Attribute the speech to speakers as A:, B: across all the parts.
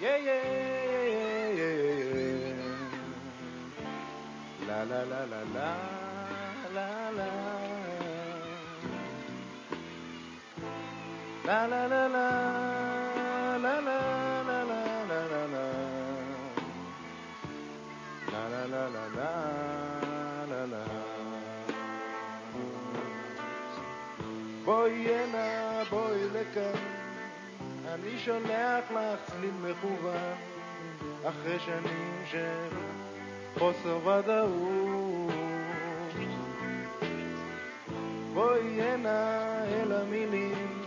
A: Yeah, yeah, yeah, yeah, yeah, La, la, la, la, la, la, la. La, la, la, la, la, la. La la la la la la la la la la. at אני שולח לך צליל מכוון, אחרי שנים של חוסר ודאות. בואי הנה אל המילים,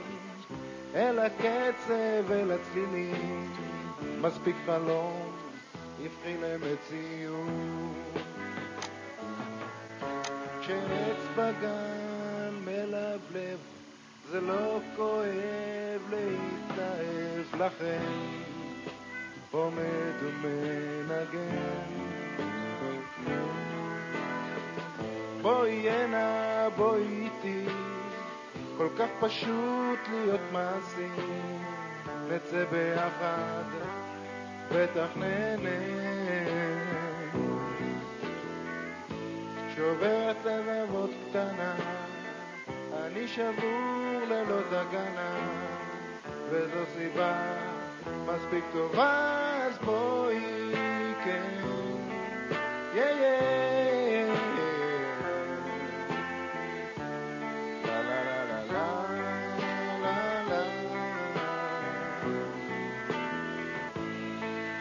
A: אל הקצב, אל הצלילים, מספיק חלום, הפכי למציאות. כשעץ בגן מלבלב, זה לא כואב להתלהב, לכן עומד ומנגן. בואי הנה, בואי איתי, כל כך פשוט להיות מעשי, נצא ביחד, בטח נהנה. שוברת לבבות קטנה, אני שבור ללא תגנה, וזו סיבה מספיק טובה, אז בואי כן. יא יא לה לה לה לה לה לה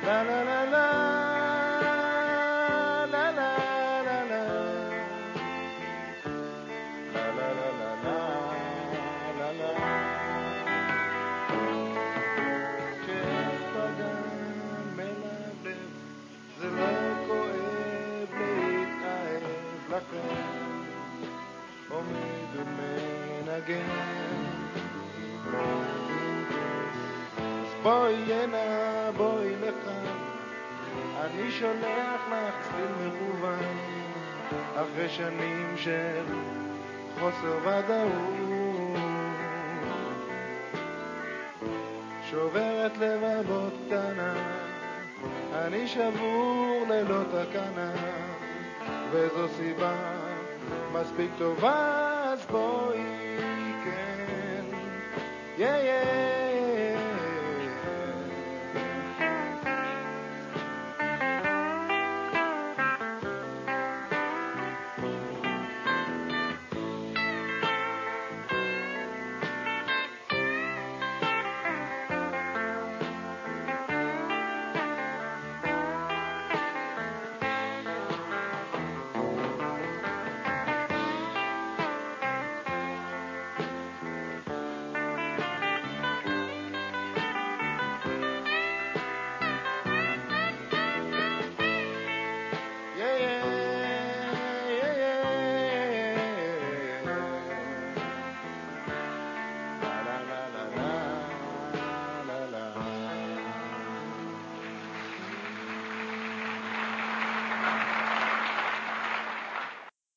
A: La la la la ומנגן אז בואי הנה, בואי לכאן, אני שולח לך צליל מכוון, אחרי שנים של חוסר ודאות. שוברת לבבות קטנה, אני שבור ללא תקנה, וזו סיבה מספיק טובה, אז בואי Yeah, yeah.